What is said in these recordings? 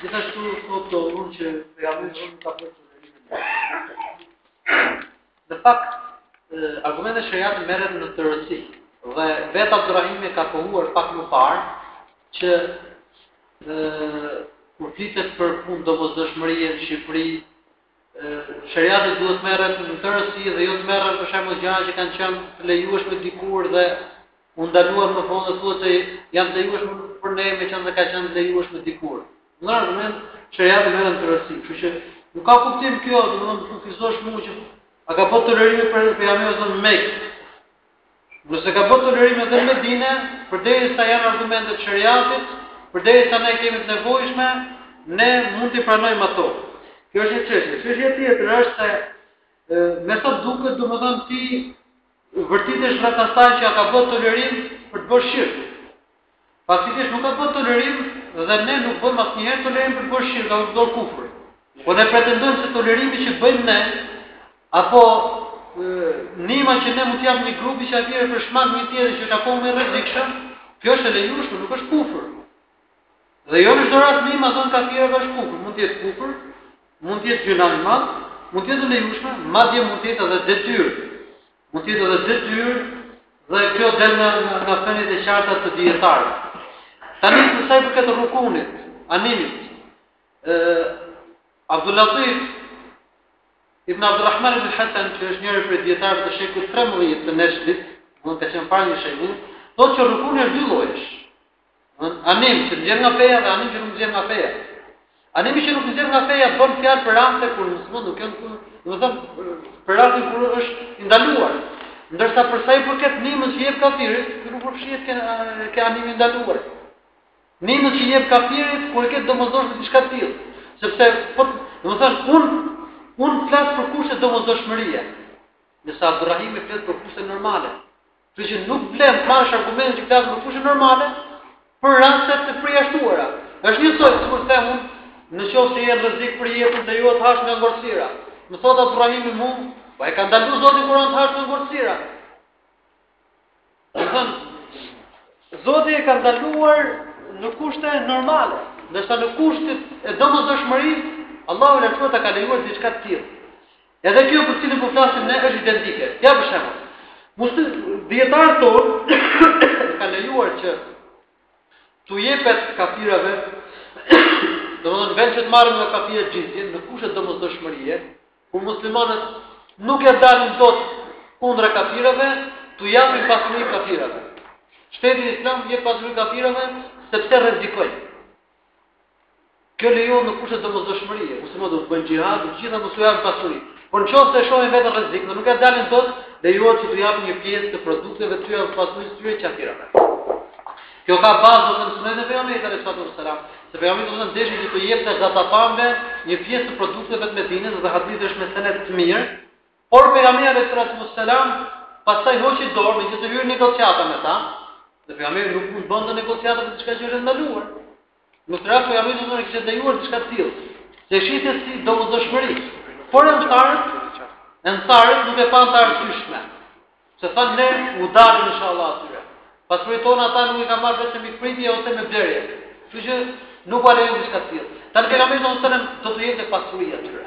Gjithashtu thotë do unë që të jam unë unë ka për të rritë. Në fakt, argumentet e sheriatit merren në tërësi, dhe vetë Abdurrahimi ka pohuar pak më parë, që në, kur flitet për punë domosdoshmërie në Shqipëri, sheriati duhet merret në tërësi dhe jo të merren për shembull gjëra që kanë qenë të lejueshme dikur dhe U ndaluan më vonë dhe thuhet se janë të lejueshme për ne meqenëse ka qenë e lejueshme dikur. Në rregull, merret sheriati në tërësi, kështu që nuk ka kuptim kjo, domethënë të më kufizosh mua që a ka bërë tolerim pejgamberi në Mekë. Nëse ka bërë tolerim edhe në Medinë, përderisa janë argumente të sheriatit, përderisa ne e kemi të nevojshme, ne mund t'i pranojmë ato. Kjo është një çështje. Çështja tjetër është se me sa duket, domethënë ti vërtitesh rreth asaj që a ka bërë tolerim për të bërë shirk. Faktikisht nuk ka bërë tolerim dhe ne nuk bëjmë asnjëherë tolerim për të bërë shirk apo kufër. Po ne pretendojmë se tolerimi që bëjmë ne apo nima që ne mund t'i japim një grupi prej atyre për të shmang një tjetër që është akoma më i rrezikshëm, kjo është e lejueshme, nuk është kufër. Dhe jo në çdo rast ndihma do me thënë është kufër, mund të jetë kufër, mund të jetë gjynah i madh, mund të jetë e lejueshme, madje mund të jetë edhe detyrë. Mund të jetë edhe detyrë dhe kjo del nga nga thëniet e qarta të dijetarëve. Tani për sa i përket rukunit, animit, ë Abdul Latif Ibn Abdurrahman ibn Hasan, që është njëri prej dijetarëve të shekullit 13 të Nexhdit, mund të ketë qenë para një shekulli, thotë që rukuni është dy llojesh. Ë anim që nxjerr nga feja dhe anim që nuk nxjerr nga feja. Animi që nuk nxjerr nga feja bën fjalë për raste kur musliman nuk janë kur, domethënë për rastin kur është i ndaluar. Ndërsa për sa i përket nimës që i jep kafirit, ky nuk përfshihet ke ke animi i ndaluar. Nimës që i jep kafirit kur e ke domosdoshme diçka të tillë, sepse po, domethënë un un flas për kushte domosdoshmërie. Ndërsa Abdurrahimi flet për kushte normale, Kështu që nuk vlen të marrësh argumente që flasin për kushte normale për raste të përjashtuara. Është njësoj sikur të them unë, në qoftë se je në rrezik për jetën lejohet të hash nga ngordhësira. Më thotë Abdurrahimi mu, po e ka ndaluar Zoti në Kur'an të hash nga ngordhësira. Domethënë, Zoti e ka ndaluar në kushte normale, ndërsa në kushtet e domosdoshmërisë, Allahu na thotë ta ka lejuar diçka të tillë. Edhe kjo për cilën po flasim ne është identike. Ja për shembull. Dijetarët tonë kanë lejuar që t'u jepet kafirave, domethënë në vend që të marrin nga kafirët xhizjen në kushte domosdoshmërie, kur muslimanët nuk ia dalin dot kundra kafirave, t'u japin pasuri kafirave. Shteti islam t'u jep pasuri kafirave sepse rrezikojnë. Kjo lejohet në kushte domosdoshmërie. Muslimanët do të bëjnë xhihad, do të gjitha mos u japin pasuri. Por në qoftë se e shohin veten në rrezik dhe nuk ia dalin dot, lejohet që t'u japin një pjesë të produkteve të tyre të pasurisë tyre qafirave. Kjo ka bazë në sunetin e pejgamberit alayhi salatu wasalam, se pejgamberi domethënë deshi që t'u jepte Gatafanëve një pjesë të produkteve të Medinës dhe hadithi është me sened të mirë, Por pejgamberi alayhi salatu wassalam pastaj hoqi dorë me që të hyrë negociata me ta, dhe pejgamberi nuk mund të bënte negociata për diçka që është ndaluar. Në këtë rast pejgamberi domethënë kishte lejuar diçka të tillë. Se e shihte si domosdoshmëri. Por ensarët, ensarët nuk e panë të arsyeshme. Se thonë ne u dalim inshallah atyre. Pasuritë tona ata nuk e kanë marrë vetëm me mikpritje ose me blerje. Kështu që nuk lanë diçka të tillë. Tani pejgamberi domethënë do t'u jepte pasuri atyre.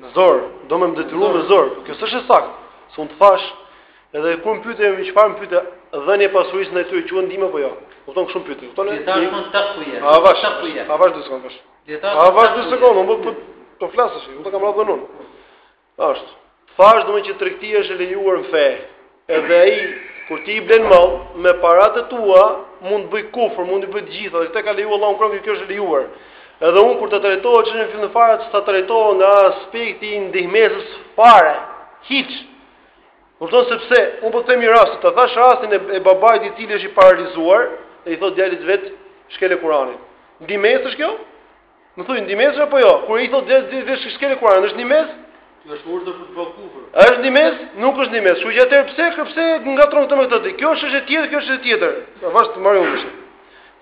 Me zor, do me më detyru me zor. Kjo s'është e saktë. Se unë të thash, edhe kur më pyete me çfarë më pyete, dhënia e pasurisë ndaj tyre quhet ndihmë apo jo? Kupton, kështu më pyete? Kupton? Ti thash më takuja. Avash, takuja. Avash dy sekonda. Avash dy sekonda, më bëj të flasësh, e kam radhën unë. Është. Thash domethënë që tregtia është e lejuar në fe. Edhe ai, kur ti i blen mall, me paratë e tua, mund të bëj kufër, mund t'i bëj të gjitha, dhe këtë e ka lejuar Allahu në Kur'an, kjo është e lejuar. Edhe unë kur ta trajtova që në fillim fare s'ta trajtova nga aspekti i ndihmesës fare, hiç. Kupton sepse unë po të them një rast, ta thash rastin e, e babait i cili është i paralizuar, dhe i thotë djalit vet, shkele Kur'anin. Ndihmesë është kjo? Më thuaj ndihmës apo jo? Kur i thotë djalit vet shkele Kur'anin, është ndihmës? Kjo është urdhër për të bërë kufër. Është ndihmës? Nuk është ndihmës. Kështu që atëherë pse pse ngatron këtë me këtë ti? Kjo është çështje tjetër, kjo është çështje tjetër. Po avash të marrë ushë.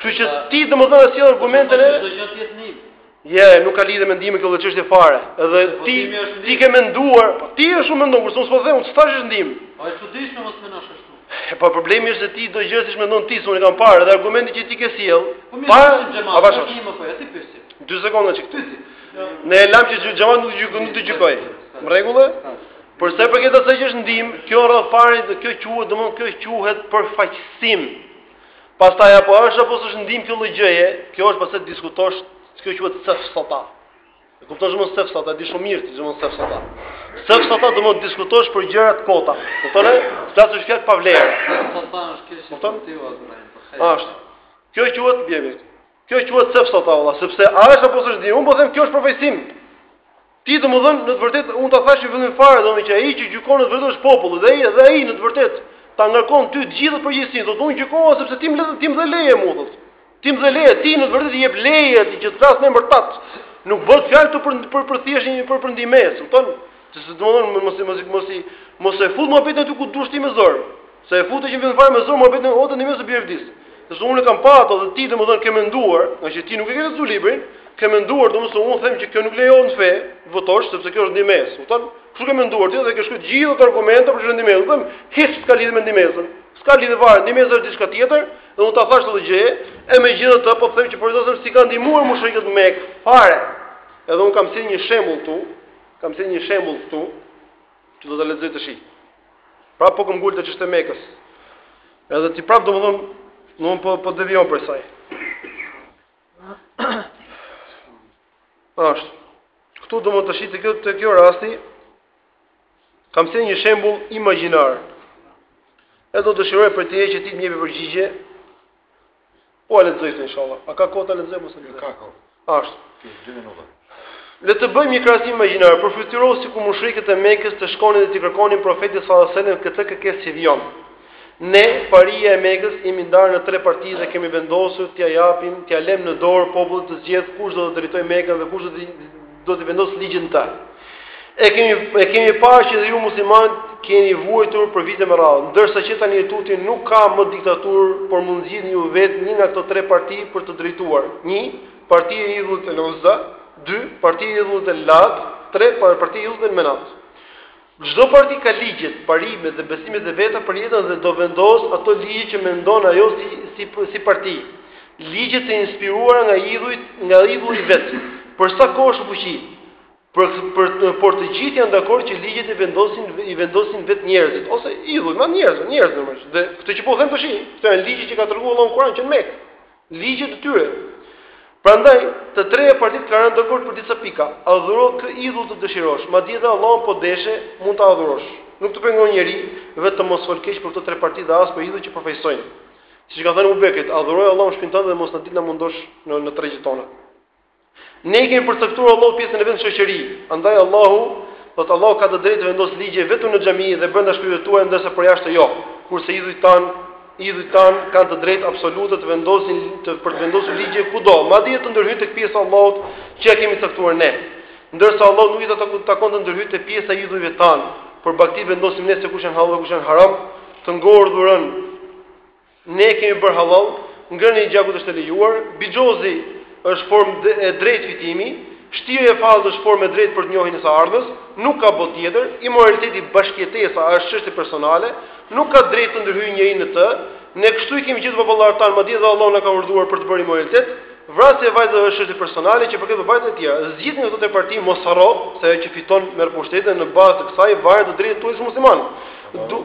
Kështu që ti domethënë as sjell argumente ne. Çdo gjë tjetër nim. Jo, nuk ka lidhje me ndihmën kjo çështje fare. Edhe po, ti ti ke menduar, po ti ashtu e mendon, kurse unë s'po them, unë s'thash është ndihmë. Po e çuditshme mos mendosh ashtu. E po problemi është se ti do gjëra siç mendon ti, se unë kam parë edhe argumentin që ti ke sjell. Po mirë, para xhamat, pas një më po, ti pyesi. 2 sekonda çik pyesi. Ne e lam që xhamat nuk gjykon, nuk të gjykoj. Në rregull? Për sa i përket asaj që është ndim, kjo në radhë të parë, kjo quhet, domthon kjo quhet përfaqësim. Pastaj apo është apo s'është ndim kjo lloj gjëje, kjo është pastaj diskutosh, kjo quhet sefsata. E kupton ç'domethënë sefsata, e di shumë mirë ti ç'domethënë sefsata. Sefsata domethënë të diskutosh për gjëra të kota. Kupton? Flasësh fjalë pa vlerë. Sefsata është keq. Kupton? Është. Kjo quhet bjemi. Kjo quhet sefsata valla, sepse a është apo s'është ndihmë, unë po them kjo është përfaqësim. Ti domethënë në të vërtetë unë ta thashë në fillim fare, domethënë që ai që gjykon në të vërtetë është populli dhe ai dhe ai në të vërtetë ta ngarkon ty të gjithë përgjegjësinë, domethënë unë gjykova sepse ti më ti më dhe leje mua thotë. Ti me dhënë leje, ti në të vërtetë i jep leje atij që të flasë në emër tat. Nuk bëhet fjalë këtu për për për thjesht një për për ndihmesë, kupton? Se se domethënë mos mos mos mos i mos e fut muhabetin aty ku do ti me zor. Se e futë që vjen fare me zor muhabetin e ndihmesës së Bjerdis. Se unë e kam pa ato dhe ti domethënë ke menduar, ngaqë ti nuk e ke lexuar librin, ke menduar domethënë unë them që kjo nuk lejohet në fe, të votosh sepse kjo është ndihmesë, kupton? Kështu ke menduar ti dhe ke shkruar gjithë ato argumente për ndihmesën, them hiç s'ka lidhje me ndihmesën. S'ka lidhje fare, ndihmesa është diçka tjetër, dhe unë ta thashë këtë gjë, e megjithatë po them që Profeti s'i ka ndihmuar mushrikët e Mekës fare. Edhe unë kam sjellë një shembull këtu, kam sjellë një shembull këtu që do ta lexoj tashi. Pra po këmbëngul te çështja e Mekës. Edhe ti prap domthon, po po devijon prej saj. Ashtu. Këtu domethënë shih këtu te kjo rasti, Kam sjellë një shembull imagjinar. E do të dëshiroja prej teje që ti të më japësh përgjigje. Po e lexoj këtë inshallah. A ka kohë ta lexoj apo jo? Ka kohë. Ashtu. Ti 2 minuta. Le të bëjmë një krahasim imagjinar. Përfytyro sikur mushrikët e Mekës të shkonin dhe t'i kërkonin profetit sallallahu alajhi wasallam këtë kërkesë që vijon. Ne, paria e Mekës, jemi ndarë në tre parti dhe kemi vendosur t'ia japim, t'ia lëmë në dorë popullit të zgjedhë kush do të drejtojë Mekën dhe kush do të do t'i vendosë ligjet në të. E kemi e kemi parë që dhe ju muslimanët keni vuajtur për vite me radhë, ndërsa që tani e tutje nuk ka më diktaturë, por mund të zgjidhni ju vetë një nga këto tre parti për të drejtuar. 1. Partia e Idhullit el-Uzza, 2. Partia e Idhullit el-Lat, 3. Partia e Idhullit el-Menat. Çdo parti ka ligjet, parimet dhe besimet e veta për jetën dhe do vendosë ato ligje që mendon ajo si si si parti. Ligje të inspiruara nga idhujt, nga idhulli i vet. Për sa kohë është në fuqi. Por por por të gjithë janë dakord që ligjet i vendosin i vendosin vetë njerëzit ose idhujt, ma njerëz, njerëz domosdo. Dhe këto që po them tash, këto janë ligje që ka treguar Allahu në Kur'an që qenë në Mekë. ligjet e tyre. Prandaj, të treja partitë kanë rënë dakord për disa pika. Adhuro kë idhull të dëshirosh, madje edhe Allahun po deshe, mund ta adhurosh. Nuk të pengon njeri, vetëm mos fol keq për këto tre parti dhe as për idhujt që përfaqësojnë. Siç i kanë thënë Ebu Bekrit, adhuroje Allahun në shpinë tënde dhe mos na dil të na mundosh në në tregjet tona. Ne i kemi përcaktuar Allahut pjesën e vet në shoqëri, andaj Allahu, thotë Allahu ka të drejtë të vendosë ligje vetëm në xhami dhe brenda shpive tuaja ndërsa për jashtë jo, kurse idhujt tanë, idhujt tanë kanë të drejtë absolute të vendosin të për të vendosur ligje kudo, madje të ndërhyjnë tek pjesa e Allahut që e kemi caktuar ne. Ndërsa Allahut nuk i takon të ndërhyjë te pjesa e idhujve tanë, për bagëtitë vendosim ne se kush janë hallall dhe kush janë haram, të ngordhurën Ne kemi bërë hallall, ngrënia e gjakut është e lejuar, bixhozi është formë e drejtë fitimi, shtirja e fallit është formë e drejtë për njohjen e së ardhmes, nuk ka botë tjetër, imoraliteti bashkëjetesa është çështje personale, nuk ka drejtë të ndërhyjë njeri në të, ne kështu i kemi gjithë baballarët tanë, madje edhe Allahu na ka urdhëruar për të bërë imoralitet, vrasja e vajzave është çështje personale që përket vajzave të tjera. Zgjidhni nga këto tre parti mos harro se ajo që fiton merr pushtetin në bazë të kësaj varet të drejtat tua si musliman. Du...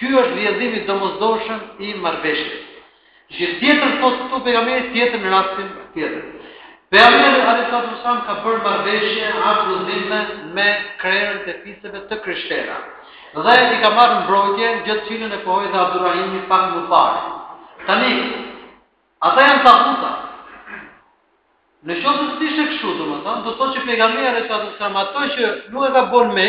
Ky është vjedhim i domosdoshëm i marrëveshjes. Gjë tjetër thotë këtu pejgamberi tjetër në rastin tjetër. Pejgamberi alaihi salatu wasallam ka bërë marrëveshje aqdu dhimme me krerët e fiseve të krishtera. Dhe i ka marrë në mbrojtje gjë të cilën e pohoi dhe Abdurrahimi pak më parë. Tani ata janë taguta. Në qoftë se ishte kështu, domethënë, do të thotë që pejgamberi alaihi salatu wasallam ato që nuk e ka bërë me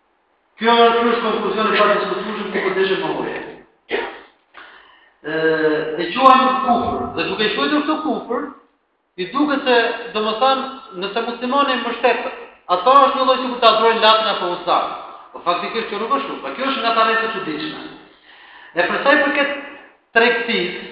Kjo është ky është konkluzion i padiskutueshëm ku po deshë më hoje. Ë, e quajmë kufër, dhe duke quajtur këtë kufër, i duket se domethën nëse muslimani mbështet ato është një lloj sikur ta adhurojnë Latin apo Uzan. Po faktikisht kjo nuk është kështu, pra kjo është nga të arrat e çuditshme. E përsa i përket tregtisë,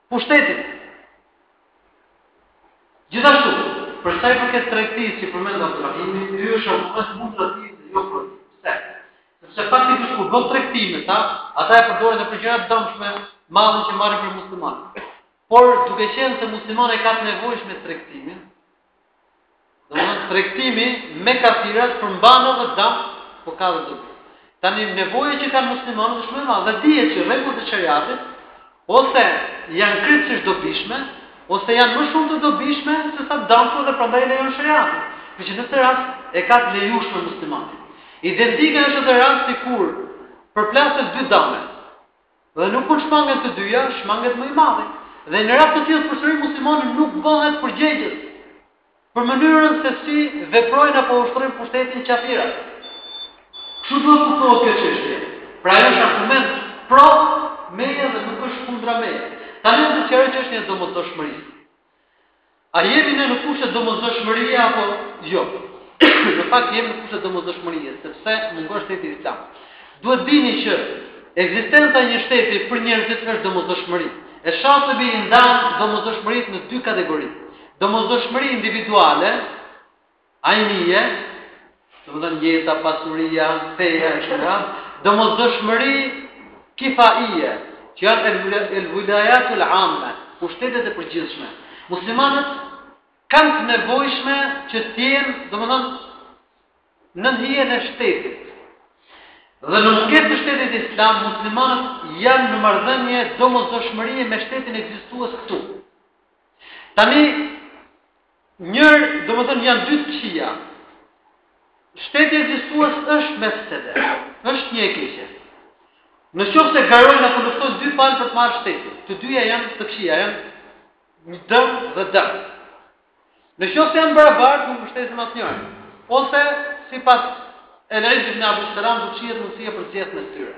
pushtetit. Gjithashtu, për sa i përket tregtisë që përmend Abdurrahimi, ky është argument shumë relativ dhe jo për pse. Sepse faktikisht kur bën tregti me ta, ata e përdorin edhe për gjëra të dëmshme, mallin që marrin prej muslimanëve. Por duke qenë se muslimani ka të nevojshme tregtimin, Domethënë tregtimi me kafirat përmban edhe dëm, po ka edhe dobi. Tani nevoja që kanë muslimanët është më e madhe, dihet që rregullat e shariatit ose janë krejtësisht dobishme, ose janë më shumë të dobishme se sa të dëmshme dhe prandaj i lejon shariati. Pra që në këtë rast e ka të lejushme muslimani. Identik është edhe rasti kur përplasen dy dëme. Dhe nuk mund shmangen të dyja, shmanget më i madhi. Dhe në rast të tillë përsëri muslimani nuk bëhet përgjegjës për mënyrën se si veprojnë apo ushtrojnë pushtetin qafirat. Kështu duhet të kuptohet kjo çështje. Pra ajo është argument pro meje dhe nuk është kundra meje. Tani do të sqaroj çështjen e domosdoshmërisë. A jemi ne në kushte domosdoshmërie apo jo? Në fakt jemi në kushte domosdoshmërie, sepse mungon shteti islam. Duhet të dini që ekzistenca e një shteti për njerëzit është domosdoshmëri. E Shatibi i ndan domosdoshmëritë në dy kategori. Domosdoshmëri individuale, ajnije, domethënë jeta, pasuria, feja e kështu me radhë, domosdoshmëri kifaje, që janë el vilajat el amme, pushtetet e përgjithshme. Muslimanët kanë të nevojshme që të jenë, domethënë në hijen e shtetit. Dhe në mungesë të shtetit islam, muslimanët janë në marrëdhënie domosdoshmërie me shtetin ekzistues këtu. Tani Njëra, domethënë janë dy të këqija. Shteti ekzistues është në vetvete. Është një e keqe. Në qoftë se garojnë apo luftojnë dy palë për të marrë shtetin, të dyja janë të këqija, janë një dëm dhe dëm. Në qoftë se janë barabar, nuk mbështesim asnjërin. Ose sipas El Iz ibn Abdus Selam do të shihet mundësia për zgjedhje mes tyre.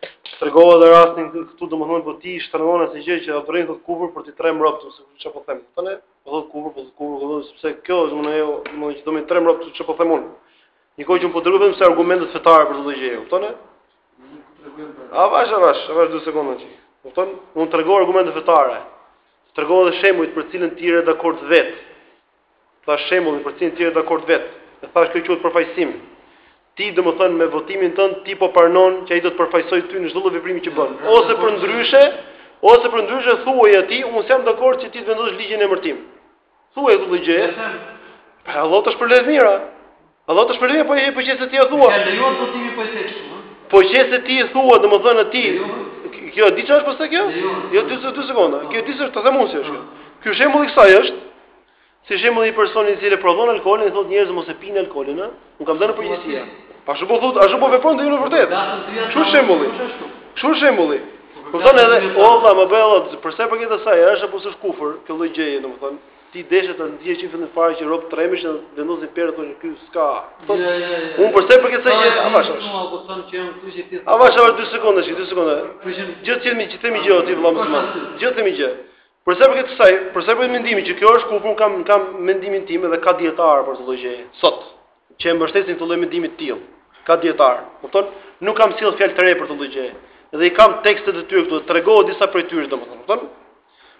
Të tregova dhe rastin këtu domethënë po ti shtërron asnjë gjë që ofron kufër për të trem rob ose çka po them. Po ne po thotë kufër po kufër po sepse kjo është më ajo më që do më trembë robt çka po them unë. Shiko që unë po tregoj vetëm se argumentet fetare për çdo gjë. Kupton? Avash avash, avash 2 sekonda ti. Kupton? Unë të tregoj argumente fetare. Të tregoj edhe shembujt për të cilën ti je dakord vetë. Të thashë shembullin për të cilin ti je dakord vetë, e të thashë kjo quhet përfaqësim. Ti domethënë me votimin tënd ti po pranon që ai do të përfaqësojë ty në çdo lloj veprimi që bën. Ose përndryshe, ose përndryshe thuaj atij, unë s'jam dakord që ti të vendosësh ligjin në emër tim. Thuaj këtë gjë. Allahu të shpërbleftë me të mira. Allahu të shpërbleftë po e po qe se ti e thua. Ja lejuar po ti po e the kështu. Po qe se ti e thua, domethënë atij. Kjo di çfarë është pastaj kjo? Jo 2, 2 sekonda. Kjo di çfarë të them unë se është. Ky shembull i kësaj është si shembulli i personit i cili prodhon alkoolin dhe thotë njerëz mos e pini alkoolin, ë? Unë kam dhënë përgjigje. Po ashtu po thotë, ashtu po vepron ti në të vërtetë. Si ky shembulli? Si ky shembulli? Kupton edhe, "O vëlla, më bëj Allah, për sa i përket kësaj, është apo s'është kufër, kjo lloj gjëje, domethënë." Ti deshe të ndjesh çifte në fare që rob tremësh dhe vendosin perë thonë ky s'ka. Po. Unë për sa i përket kësaj gjëje avash. Po kupton që jam ky që ti. Avash avash 2 sekonda, 2 sekonda. Një gjë të them, të them një gjë ty vëlla musliman. Të them një gjë. Për sa përket kësaj, për sa përket mendimit që kjo është kufër, kam kam mendimin tim edhe ka dietar për këtë gjë. Sot që e mbështesin këtë lloj mendimi të tillë. Ka dietar. Kupton? Nuk kam sjellë fjalë të re për këtë gjë. Dhe i kam tekstet e tyre këtu, t'i tregoj disa prej tyre domethënë. Kupton?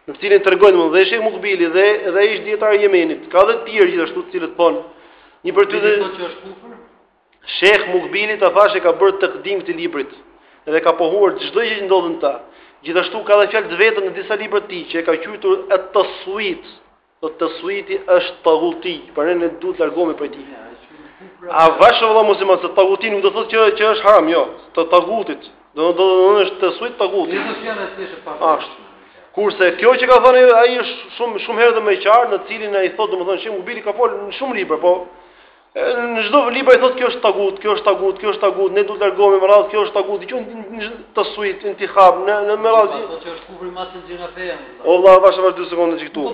në të cilin tregojnë dhe Shejh Mukbili dhe ish dietar i Jemenit. Ka edhe të tjerë gjithashtu të cilët thonë një për një dhe që është kufër. Shejh Mukbili ta thashë e ka bërë tekdim të librit dhe ka pohuar çdo gjë që ndodhet në ta. Gjithashtu ka edhe fjalë të vetën në disa libra të tij që e ka quajtur et-tesuit, Tesuiti është taguti, pra ne duhet të largohemi prej tij. Avash vëlla musliman se taguti nuk do të thotë që që është haram, jo, të tagutit. Do do do është tesuit taguti. Nuk është janë asnjë çfarë. Ashtu. Kurse kjo që ka thënë ai është shumë shumë herë edhe më e qartë, në cilin ai thotë domethënë që Mubili ka folur në shumë libra, po Në çdo libër ai thotë kjo është tagut, kjo është tagut, kjo është tagut, ne duhet të largohemi me radhë, kjo është tagut, diçka në tesuit, në ti hap, në në me radhë. Po që është kufri më i gjerë në fe. O vëlla, avash avash 2 sekonda çik tu.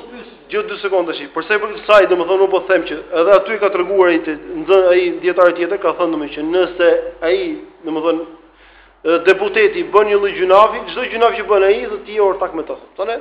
Gjë 2 sekonda çik. Për sa i përket asaj, domethënë nuk po them që edhe aty e ka treguar ai të ndë ai dietar tjetër ka thënë domethënë që nëse ai domethënë deputeti bën një lloj gjynafi, çdo gjynaf që bën ai do të jetë ortak me të. Tonë.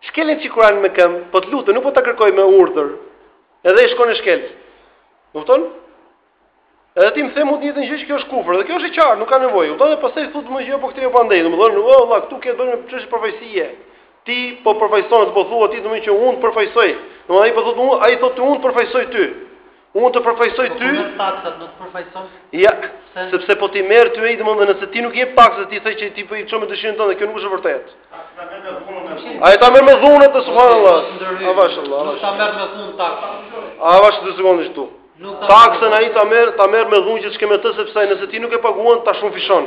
Shkele çik Kur'anin me këmbë, po të lutem, nuk po ta kërkoj me urdhër. Edhe ai shkon e shkel. Kupton? Edhe ti më the mund të jetë një gjë që kjo është kufër, dhe kjo është e qartë, nuk ka nevojë. Kupton? Dhe pastaj thotë më gjë po këtë jo po andej. Domethënë, o vëlla, këtu ka të bëjë çështje përfaqësie. Ti po përfaqëson, po thua ti domethënë që unë të përfaqësoj. Domethënë ai po thotë unë, ai thotë unë të përfaqësoj ty. Unë të përfaqësoj po, ty. Po taksat do të përfaqëson? Ja, se... sepse po t'i merr ty ai domethënë nëse ti nuk ia jep, se ti the që ti po i çon me dëshirën tënde, kjo nuk është e vërtetë. Ai ta merr me dhunë, subhanallah. Avash vëlla. Nuk ta merr me dhunë taksa. Avash dy sekonda këtu. Taksën ai ta merr, ta merr me dhunë që çka me të sepse nëse ti nuk e paguan ta shumëfishon.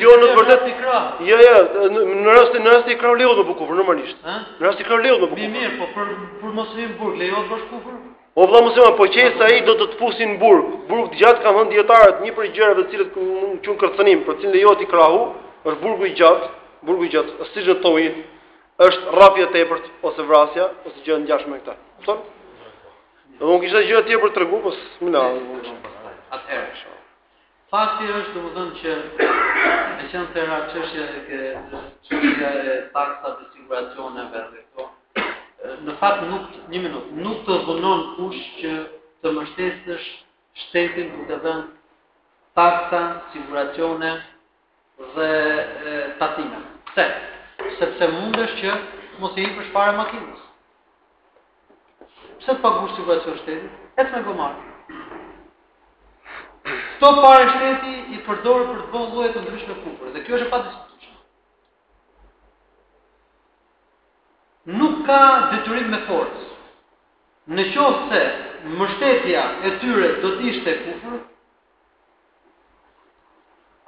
Jo, në vërtet ikrah. Jo, jo, në rast në rast ikrahu lejohet kufër normalisht. Ëh? Në rast ikrahu lejohet kufër. Mirë, po për për mos hy në burg lejohet të bësh kufër. O vëlla mos e ma, po qe se ai do të të fusin në burg. Burg të gjatë kanë thënë dietarët, një prej gjërave të cilët mund të quhen kërcënim, për cilën lejohet ikrahu, është burgu i gjatë, burgu i gjatë, është siç thoi, është rrahja e tepërt ose vrasja ose gjë ngjashme me këta. Kupton? Do të kisha gjëra të tjera për t'tregu, po s'më na. Atëherë. Fakti është domethënë që meqenëse hera çështja e ke çështja e taksave, të siguracioneve dhe këto në fakt nuk një minutë nuk të dëno​n kush që të mbështesësh shtetin duke dhënë taksa siguracione dhe tatime. Pse? Sepse mundesh që mos i hipësh fare makinës. Pse të paguash siguracion shtetit? Ec me gomar. Këto pare shteti i përdor për të bërë lloje të ndryshme kufër, dhe kjo është e padiskutueshme. Nuk ka detyrim me forcë. Në qoftë se mbështetja e tyre do të ishte kufër,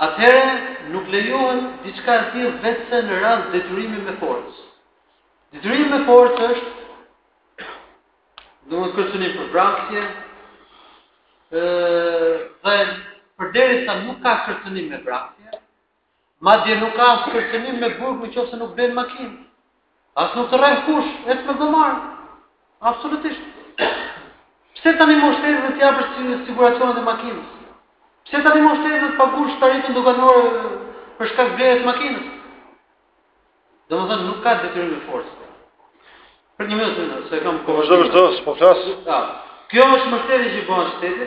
Atëherë nuk lejohet diçka e tillë vetëm se në rast detyrimi me forcë. Detyrimi me forcë është domethënë kërcënim për vrasje, ë dhe përderisa nuk ka kërcënim me vrasje, Madje nuk ka as kërcënim me burg me qoftë se nuk blen makinë. As nuk të rren kush, ec me gomar. Absolutisht. Pse tani më shtrëngon të jap siguracionet e makinës? Pse tani më shtrëngon të paguash tarifën doganore për shkak blerjes të makinës? Domethënë nuk ka detyrim me forcë. Po një minutë, minutë, se kam kohë. Vazhdo, vazhdo, s'po flas. Kjo është mbështetje që bën shteti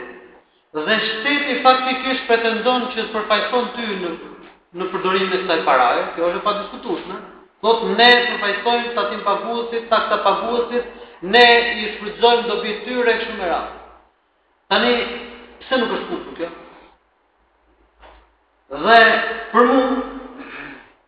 dhe shteti faktikisht pretendon që të përfaqëson ty në në përdorimin e kësaj paraje, kjo është e padiskutueshme. Thot ne përfaqësojmë tatim paguesit, taksa paguesit, ne i shfrytëzojmë në dobi të tyre kështu me radhë. Tani pse nuk është kështu kjo? Dhe për mua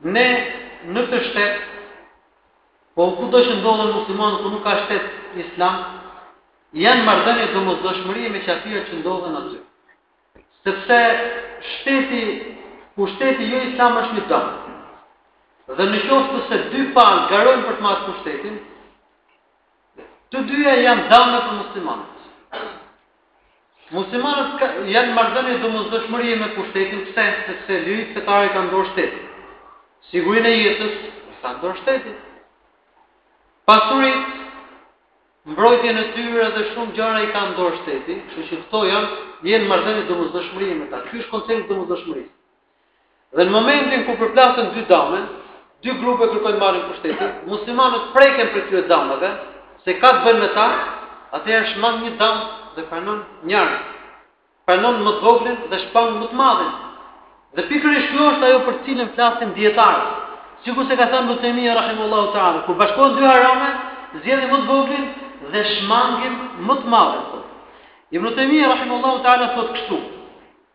Ne në këtë shtet po kudo që ndodhen muslimanët ku nuk ka shtet islam janë marrëdhënie domosdoshmërie me qafirat që ndodhen aty sepse shteti pushteti jo islam është një dam dhe në qoftë se dy palë garojnë për të marrë pushtetin të dyja janë dame për muslimanët Muslimanët janë në marrëdhënie domosdoshmërie me pushtetin, pse? Sepse liritë fetare i ka në dorë shteti. Sigurinë e jetës e ka në dorë shteti. Pasuritë, mbrojtjen e tyre dhe shumë gjëra i ka në dorë shteti, kështu që këto janë janë marrëdhënie domosdoshmërie me ta. Ky është koncepti i domosdoshmërisë. Dhe në momentin kur përplasen dy dame, dy grupe kërkojnë marrin pushtetin, muslimanët preken prej këtyre dameve, se ka të bëjnë me ta, atëherë shmang një dam dhe pranon njërin. Pranon më të voglin dhe shmang më të madhin. Dhe pikërisht kjo është ajo për të cilën flasin dijetarët. Sikurse ka thënë Ibn Tejmije rahimullahu ta'ala, kur bashkohen dy harame, zgjedhim më të voglin dhe shmangim më të madhin. Ibn Tejmije rahimullahu ta'ala thotë kështu: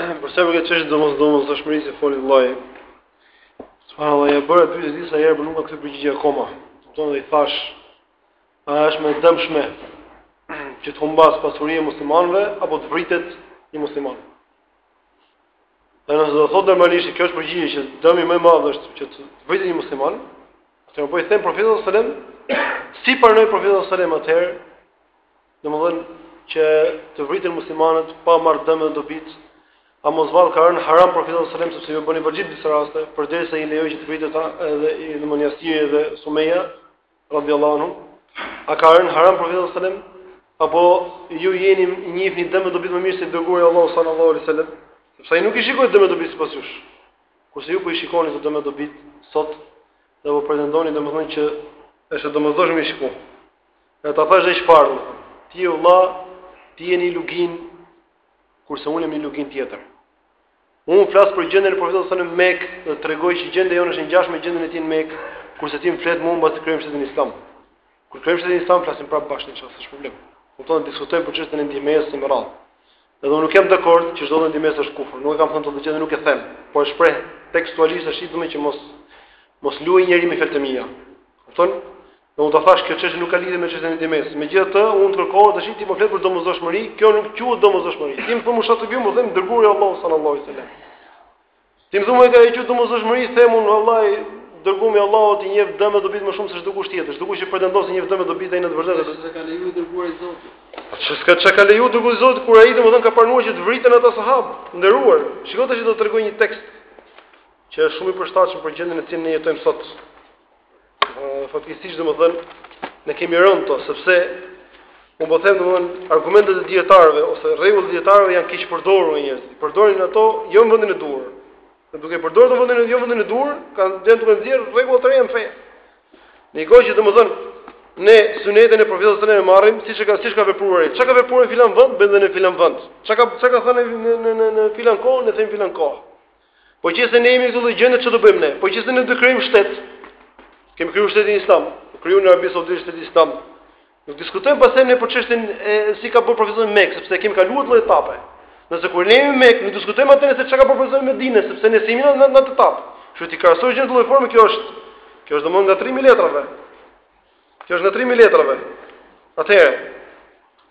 Për sa për këtë çështje domos domosdoshmërisë foli vllai. Subhanallahu ia bëra pyetjen disa herë por nuk ka kthy përgjigje akoma. Domethënë i thashë a është më dëmshme që të humbasë pasuria e muslimanëve apo të vritet një musliman. Dhe nëse do thotë normalisht që kjo është përgjigje që dëmi më i madh është që të vritet një musliman, atëherë po i them profetit sallallahu alajhi wasallam, si pranoi profeti sallallahu alajhi wasallam atëherë Domethënë që të vriten muslimanët pa marrë dëmet dhe dobitë, a mos vallë ka rënë në haram profeti sallallahu alajhi wasallam sepse ju e bëni vaxhib disa raste, përderisa i lejoi që të vritet edhe domethënë Jasiri dhe Sumeja radhiyallahu anhu. A ka rënë në haram profeti sallallahu alajhi wasallam apo ju jeni njihni dëmet dhe dobitë më mirë se i dërguari i Allahut sallallahu alajhi wasallam? Sepse ai nuk i shikoi dëmet dhe dobitë sipas jush. Kurse ju po i shikoni këto dëme dhe dobi sot dhe po pretendoni domethënë që është domosdoshmëri t'i shikoni. E ta thashë dhe çfarë do të thonë. Ti o vëlla, ti je në një luginë kurse unë jam në një luginë tjetër. Unë flas për gjendjen e profetit sallallahu alajhi wasallam në Mekë, do të tregoj që gjendja jonë është e ngjashme me gjendjen e tij në Mekë, kurse ti më flet mua mbas krijimit të shtetit islam. Kur të krijojmë shtetin islam flasim prapë bashkë në çfarë është problem. Kupton, diskutojmë për çështjen e ndihmës me radhë. Edhe unë nuk jam dakord që çdo ndihmesë është kufër. Nuk e kam thënë këtë gjë dhe nuk e them, por e shpreh tekstualisht ashtu që mos mos luajë njeri me fjalët e mia. Kupton? Dhe unë të thashë kjo çështje nuk ka lidhje me çështjen e ndihmës. Megjithatë, unë të kërkova tash ti më flet për domosdoshmëri, kjo nuk quhet domosdoshmëri. Ti më thua të bëjmë, unë them i dërguari i Allahut sallallahu alaihi wasallam. Ti më thua ka gjë domosdoshmëri, them unë vallahi i dërguari i Allahut i njeh dëm e dobi më shumë se çdo kush tjetër. Çdo kush që pretendon se njeh dëm e dobi ai në të vërtetë. Çfarë s'ka lejuar i dërguari i Zotit? Po çfarë s'ka çka lejuar i dërguari i Zotit kur ai domethënë ka pranuar që të vriten ata sahabë të nderuar. Shiko tash do të tregoj një tekst që është shumë i përshtatshëm për gjendjen në të cilën ne jetojmë sot. Fatkeqësisht domethënë, ne kemi rënë në këto, sepse, unë po them domethënë argumentet e dijetarëve, ose rregullat e dijetarëve janë keqpërdorur nga njerëzit, përdorin ato, jo në vendin e duhur. Dhe duke përdorur te vendin e jo vendin e duhur, kanë domethënë duke nxjerrë rregulla të reja në fe. Ndërkohë që domethënë, ne sunetin e profetit sallallahu alajhi wasallam e marrim, siç ka, siç ka vepruar ai, çka ka vepruar në filan vend, bëjmë në filan vend. Çka, çka ka thënë në, në, në, në filan kohë, ne themi filan kohë. Po qe se ne jemi në këtë lloj gjendje do të bëjmë ne, po qe se ne të krijojmë shtet, kemi kriju shtetin islam, kriju në Arabi Saudite shteti islam, nuk diskutojmë pastaj ne për çështjen e, si ka bërë profeti në Mekë, sepse kemi kaluar atë lloj etape. Ndërsa kur ne jemi në Mekë, nuk diskutojmë atë se çka ka bërë profeti në Medine, sepse ne s'jemi në atë etapë. Kështu t'i krahasosh gjërat në këtë lloj forme kjo është, kjo është domethënë ngatërrimi i letrave. Kjo është ngatërrimi i letrave. Atëherë,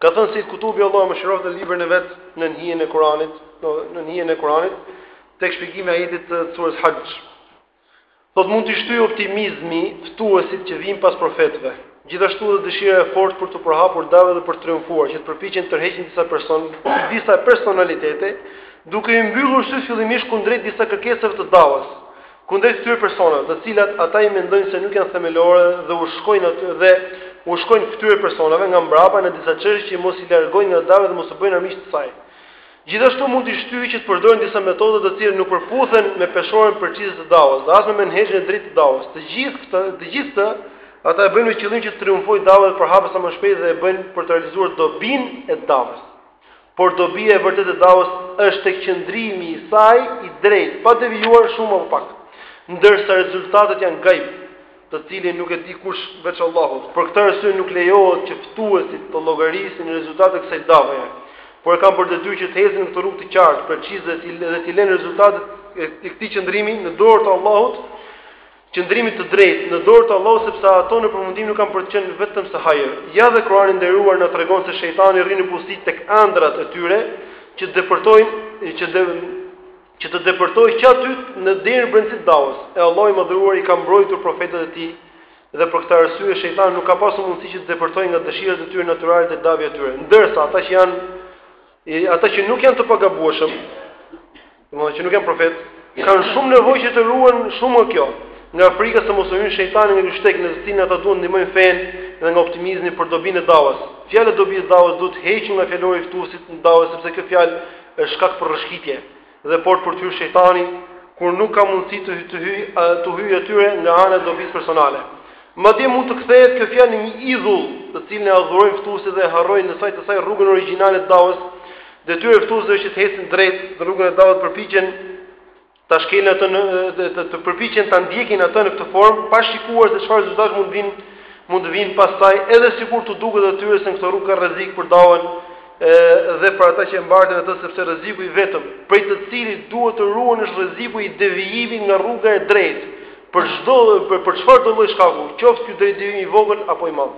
ka thënë Sejid Kutubi Allahu e mëshiroftë në librin e vet në hijen e Kuranit, në hijen e Kuranit, tek shpjegimi i ajetit të surës Haxh. Thotë mund t'i shtyjë optimizmi ftuesit që vijnë pas profetëve. Gjithashtu edhe dëshira e fortë për t'u përhapur dava dhe për të triumfuar, që të përpiqen të tërheqin disa person, disa personalitete, duke i mbyllur sy fillimisht kundrejt disa kërkesave të davës. Kundrejt këtyre personave, të cilat ata i mendojnë se nuk janë themelore dhe u shkojnë atyre dhe u shkojnë këtyre personave nga mbrapa në disa çështje që mos i largojnë nga dava dhe mos u bëjnë armiq të saj. Gjithashtu mund t'i shtyjë që të përdorin disa metoda të cilat nuk përputhen me peshoren precize të davës dhe as me menhexhin e drejtë të davës. Të gjithë këtë, të gjithë këtë, ata e bëjnë me qëllim që të triumfojë dava dhe të përhapet sa më shpejt dhe e bëjnë për të realizuar dobinë e davës. Por dobia e vërtetë e dawës është tek qëndrimi i saj i drejtë, pa devijuar shumë apo pak. Ndërsa rezultatet janë gajb, të cilin nuk e di kush veç Allahut. Për këtë arsye nuk lejohet që ftuesit të llogarisin rezultatet e kësaj daweje, por e kanë për detyrë që të ecin në këtë rrugë të qartë, precize dhe t'i lënë rezultatet e këtij qëndrimi në dorë të Allahut. qëndrimit të drejtë në dorë të Allahut sepse ato në përfundim nuk kanë për të qenë vetëm se hajër. Ja dhe Kurani i nderuar na tregon se shejtani rri në pusi tek ëndrrat e tyre që të depërtojë që dhe që të depërtojë që aty deri në brendësi të davës. E Allahu i madhëruar i ka mbrojtur profetët e tij dhe për këtë arsye shejtani nuk ka pasur mundësi që të depërtojë nga dëshirat e tyre natyrale te davja e tyre. Ndërsa ata që janë ata që nuk janë të pagabueshëm, Domethënë që nuk janë profet, kanë shumë nevojë që të ruhen shumë nga kjo, nga frika se mos u hyn shejtani nga ky shteg në të cilin ata duan të ndihmojnë fenë dhe nga optimizmi për dobinë e davës. Fjala e dobisë së davës duhet hequr nga fjalori i ftuesit në davë sepse kjo fjalë është shkak për rrëshqitje dhe portë për të hyrë shejtani kur nuk ka mundësi të hyjë t'u hyjë atyre nga ana e dobisë personale. Madje mund të kthehet kjo fjalë në një idhull, të cilin e adhurojnë ftuesit dhe e harrojnë në saje të saj rrugën origjinale të dawës. Detyrë e ftuesve është që të ecin drejt në rrugën e dawës, të përpiqen ta shkelin atë në të, të, të përpiqen ta ndjekin atë në këtë formë, pa shikuar se çfarë rezultatesh mund të vinë mund të vinë pastaj, edhe sikur t'u duket atyre se në këtë rrugë ka rrezik për dawën e dhe për ata që e mbartin atë sepse rreziku i vetëm prej të cilit duhet të ruhen është rreziku i devijimit nga rruga e drejtë për çdo për, për çfarëdo lloj shkaku, qoftë ky drejt devijim i vogël apo i madh.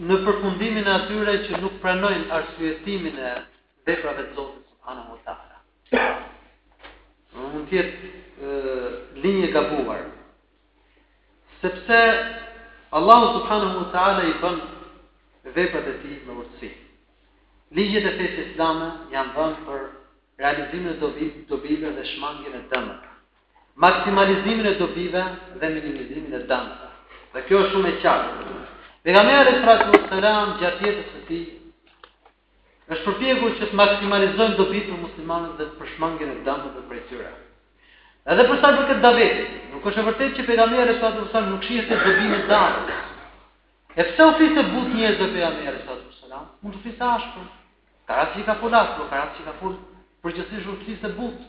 Në përfundimin e atyre që nuk pranojnë arsyetimin e veprave të Zotit subhanahu wa ta'ala. Mund të jetë linjë e gabuar. Sepse Allahu subhanahu wa ta'ala i bën veprat e tij me urtësi. Ligjet e fesë islame janë dhënë për realizimin e dobive dhe shmangien e dëmeve. maksimalizimin e dobive dhe minimizimin e dëmeve. Dhe kjo është shumë e qartë. Pejgamberi alayhi salatu wassalam gjatë jetës së tij është përpjekur që të maksimalizojë dobitë për muslimanët dhe për shmangien e dëmeve prej tyre. Edhe për sa i përket davetit, nuk është e vërtetë që pejgamberi alayhi salatu wassalam nuk shihte dobinë e davetit. E pse u fliste butë njerëzve pejgamberi alayhi salatu wassalam? Mund t'u fliste ashpër. Ka raste që ka folur ashpër, ka raste që ka fol, përgjithësisht u fliste butë.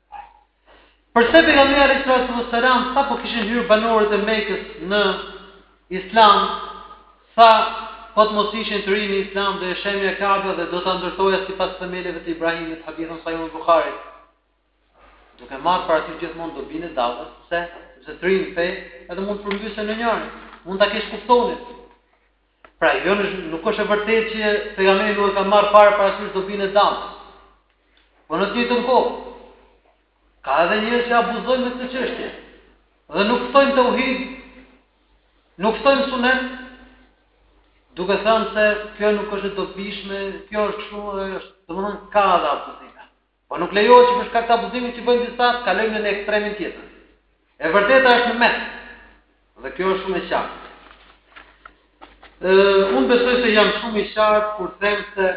Përse pejgamberi alayhi salatu wasalam sapo kishin hyrë banorët e Mekës në Islam, tha po të mos ishin të rinj në Islam do e shembja Qaben dhe do ta ndërtoja sipas themeleve të Ibrahimit, hadithin e shënon Buhariu. Duke marrë parasysh gjithmonë dobinë e davës, pse? Sepse të rinj në fe, edhe mund të përmbysen në njërin, mund ta keqkuptonin. Pra jo nuk është e vërtetë që pejgamberi nuk e ka marrë fare parasysh dobinë dhe damin. Po në të njëjtën kohë ka edhe njerëz që abuzojnë me këtë çështje dhe nuk ftojnë në teuhid, nuk ftojnë në sunet, duke thënë se kjo nuk është e dobishme, kjo është kështu, është, domethënë ka edhe abuzime. Po nuk lejohet që për shkak të abuzimit që bëjnë disa të kalojmë në një ekstremin tjetër. E vërteta është në mes. Dhe kjo është shumë e qartë. Ëh, unë besoj se jam shumë i qartë kur them se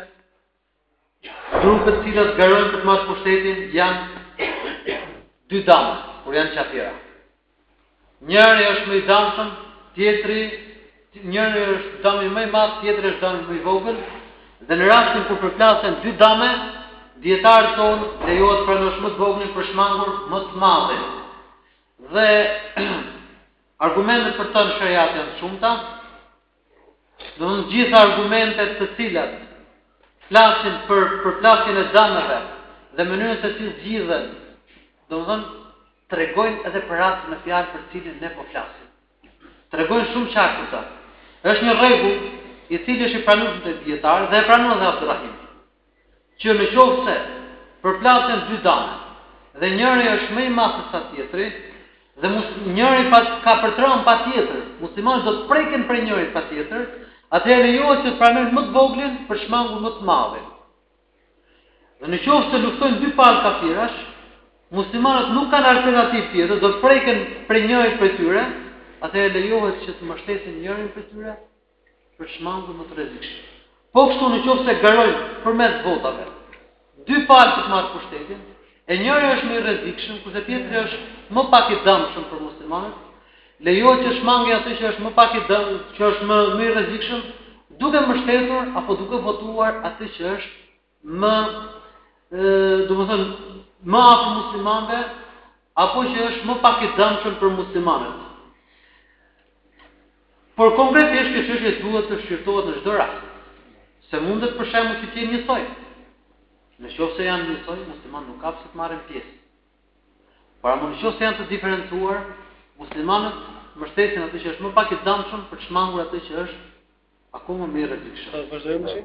grupet të cilat garojnë për të marrë pushtetin janë dy dame, kur janë qafira. Njëri është më i dëmshëm, tjetri njëri është dëmi më i madh, tjetri është dëmi më i vogël. Dhe në rastin kur përplasen dy dëme, dietarët thonë lejohet t'pranosh më të voglin për shmangur më të madhin. Dhe argumentet për të në shariat janë të shumta. Domethënë gjitha argumentet të cilat flasin për përplasjen e dëmeve dhe mënyrën se si zgjidhen, domethënë tregojnë edhe për rastin në fjalë për cilin ne po flasim. Tregojnë shumë qartë këtë. Është një rregull i cili është i pranuar te dietarët dhe e pranon edhe Abdurrahim. që në qoftë se përplasen dy dame dhe njëri është më i madh se sa tjetri dhe mus, njëri pa, ka për t'ran patjetër, muslimanët do të preken prej njërit patjetër, atëherë lejohet që të pranojmë më të voglin për shmangu më të madhin. Dhe në qoftë se luftojnë dy palë kafirash, muslimanët nuk kanë alternativë tjetër, do të preken prej njërit prej tyre, atëherë lejohet që të mbështesin njërin prej tyre, për shmangur më të rrezikshmin. Po kështu në qoftë se garojnë përmes votave dy palë për të marrë pushtetin, e njëri është më i rrezikshëm, kurse tjetri është më pak i dëmshëm për muslimanët, lejohet që të shmangim atë që është më pak i dëm, që është më më i rrezikshëm, duke mbështetur apo duke votuar atë që është më domethënë më afër muslimanëve apo që është më pak i dëmshëm për muslimanët. Por konkretisht kjo çështje duhet të shqyrtohet në çdo rast. Se mundet për shembull të jenë njësoj. Në qoftë se janë njësoj, muslimanët nuk ka pse të marrin pjesë. Por ama në qoftë se janë të diferencuar, muslimanët mbështesin atë që është më pak i dëmshëm për të shmangur atë që është akoma më i rrezikshëm.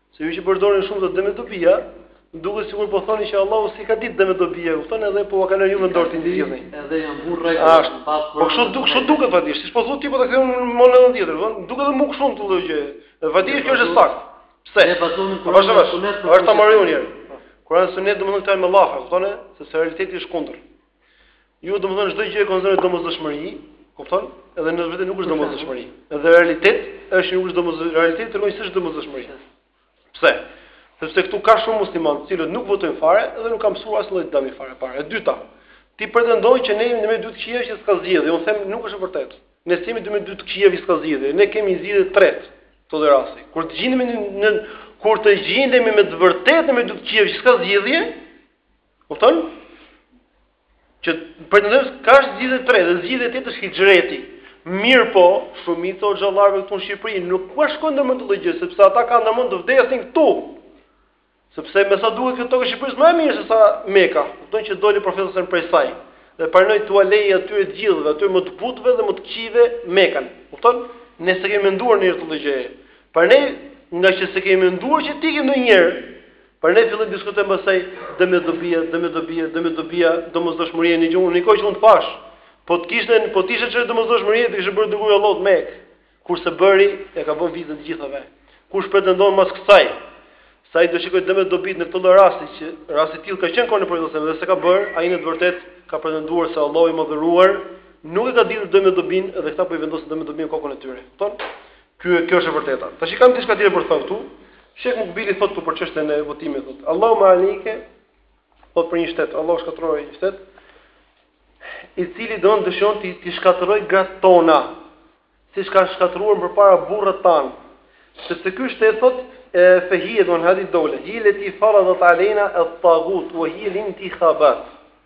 Se ju që përdorni shumë këtë dëmet dobia, duket sikur po thoni që Allahu s'i ka ditë dëmet dobia, kupton edhe po ua ka lënë ju në dorë t'i dini. Edhe ja në rregull. Ashtë, po kështu duk, kështu duket faktikisht, siç po thotë ti po ta kthej në mënyrën tjetër, kupton? Duket edhe më shumë kjo lloj gjëje. Faktikisht kjo është e saktë. Pse? Ne bazohemi Kur'an e në sunet. Është ta marrë unë. Kur'an e sunet domethënë këta janë me llafe, kupton? Sepse realiteti është kundër. Ju domethënë çdo gjë e konsideroni domosdoshmëri, kupton? Edhe në vetë nuk është domosdoshmëri. Edhe realiteti është nuk është domosdoshmëri. Realiteti tregon s'është domosdoshmëri. Pse? Sepse këtu ka shumë muslimanë, të cilët nuk votojnë fare dhe nuk kanë pësuar asnjë lloj dëmi fare para. E dyta, ti pretendon që ne jemi në mes dy të këqijave që s'ka zgjidhje. Unë them nuk është e vërtetë. Ne s'jemi në mes dy të këqijave që s'ka zgjidhje. Ne kemi zgjidhje të tretë. Te ky rasti. Kur të gjindemi në, në kur të gjindemi me të vërtetë në mes dy të këqijave që s'ka zgjedhje, Kupton? Që pretendojnë s'ka zgjidhje të tretë, zgjidhja e tretë është hixhreti. Mirëpo, shumica e hoxhallarëve këtu në Shqipëri nuk u shkon ndërmend tillë gjë, sepse ata kanë ndërmend të vdesin këtu. Sepse me sa duket këto e Shqipëria më e mirë se sa Mekka, kupton që doli profeti sa prej saj. Dhe pranoi t'ua lejë aty të gjithëve, aty më të poshtërve dhe më të këqijve Mekën. Kupton? Ne s'e kemi menduar një të tillë gjë. Për ne, ngaqë s'e kemi menduar që të ikim ndonjëherë, Por ne fillojmë diskutojmë pastaj domedobia, domedobia, domedobia, domosdoshmëria në gjuhën, nikoj që unë të pash. Po të kishte, po të ishte kjo domosdoshmëria do kishte bërë dukur Allahu të mek. Kur s'e bëri, e ka vënë vizën të gjithave. Kush pretendon mas kësaj se ai do shikojë domedobitë në këtë rasti që rasti tillë ka qenë në kohën e profetit dhe s'e ka bërë, ai në të vërtetë ka pretenduar se Allahu i madhëruar nuk e ka ditur domedobinë dhe këta po i vendosin domedobinë në kokën e tyre. Kupton? Ky kjo është e vërteta. Tash kam diçka tjetër për të thënë këtu. Sheh Mukbili thotë për çështjen e votimit thotë. Allahumma alejke thotë për një shtet, Allahu shkatërro një shtet i cili don dëshiron t'i t'i shkatërrojë gratë tona, siç ka shkatërruar më parë burrat tanë. Sepse ky shtet thotë fe inne hadhihi deule, hije leti faradat alejna et tagut, ue hije l intikhabat.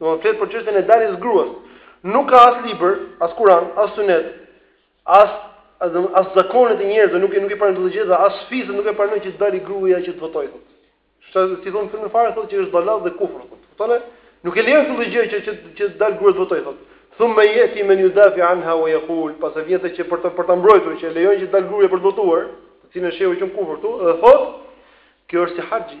Do të flet për çështjen e daljes së gruas. Nuk ka as libër, as Kur'an, as Sunet, as as zakonet e njerëzve, nuk e nuk i pranojnë këto gjëra, as fiset nuk e pranojnë që të dalë gruaja që të votojë thotë. Çka t'i thonë në fillim fare thotë që është dalal dhe kufër thotë. Kuptone? Nuk e lejon këtë gjë që që që të dalë gruaja të votojë thotë. Thumma yati man yudafi anha wa yaqul, pastaj vjen që për të për ta mbrojtur që lejon që të dalë gruaja për të votuar, të cilën shehu e quan kufër këtu, dhe thotë kjo është si haxhi.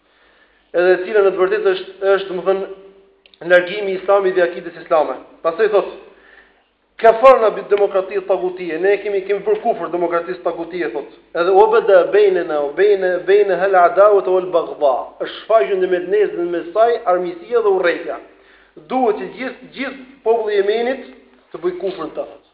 Edhe e cila në të vërtetë është është domethënë largimi i Islamit dhe akidës islame. Pastaj thotë Kafarna bid demokratie tagutie, ne kemi kemi bërë kufër demokracisë tagutie thotë. Edhe u beda bejnena, u bejne bejnehal adawat wal baghdha. Është shfaqur në mes nesh dhe në mes saj armiqësia dhe urrejtja. Duhet që gjithë gjithë populli i Jemenit të bëjë kufër në të thotë.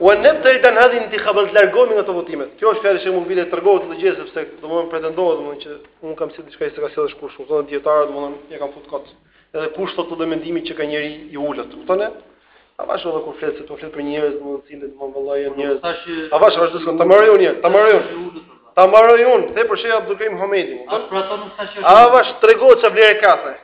Wa nabta'id an hadhihi intikhabat largohemi nga këto votime. Kjo është fjalë e Mukbilit e tregohet kjo gjë sepse domthon pretendohet domthon që unë kam sjellë diçka që s'ka sjellë kush, kupton dijetarët domthon ja kam fut kot. Edhe kush thotë se mendimi që ka njëri i ulët, kupton e? Avash edhe kur flet se po flet për njerëz domthon të cilët domthon vallahi janë njerëz. Avash avash diçka ta mbaroj unë, ta mbaroj unë. Ta mbaroj unë, the për sheh Abdulkarim Hamedi. A pra ato nuk thashë. Avash trego ça vlerë ka thë.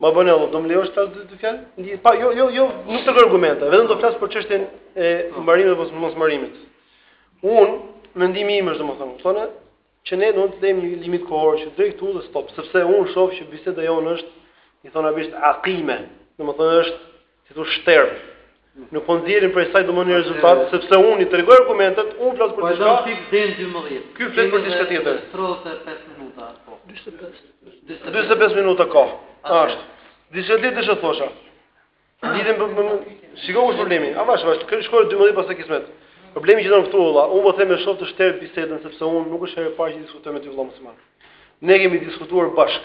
Më fal|, do më lejosh të dy dy fjalë? Ndi, pa, jo, jo, jo, nuk të argumente, vetëm do flas për çështjen e mbarimit apo mos mbarimit. Un mendimi im është domethënë, thonë që ne do të lejmë një limit kohor që drejt këtu dhe stop, sepse un shoh që biseda jonë është, i thonë abisht aqime, domethënë është Si thua shterp. Nuk po nxjerrin prej saj domethënë rezultat, sepse unë i tregoj argumentet, unë flas për po diçka. Po fik den 12. Ky flet për diçka tjetër. 35 minuta po. 45. 45 minuta ka. Ashtë. Diçka tjetër ç'të thosha. Lidhem me shikoj kush problemi. A vash vash, kë shkoj 12 pas sa kismet. Problemi që don këtu valla, unë po them e shof të shterpë bisedën sepse unë nuk është herë e parë që diskutoj me ty vëlla musliman. Ne kemi diskutuar bashk.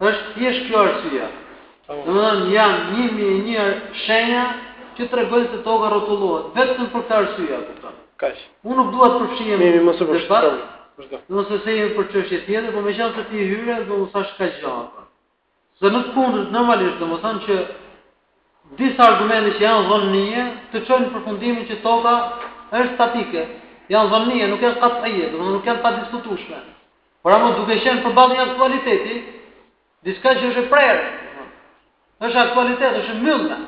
Është thjesht kjo arsyeja. Domethënë janë një mijë e një shenja që tregojnë se toka rrotullohet, vetëm për këtë arsye, a kupton? Kaq. Unë nuk dua të përfshihem. Mimi mos u përfshij. Vazhdo. Mos e themi për çështje tjetër, por meqenëse ti hyre, do thosha kaq gjë. Se në të kundërt normalisht, domethënë që disa argumente që janë dhannije, të çojnë në përfundimin që toka është statike. Janë dhannije, nuk janë katije, domethënë nuk janë të padiskutueshme. Por ama duke qenë përballë një aktualiteti, diçka që është e prerë, është aktualitet, është mbyllë.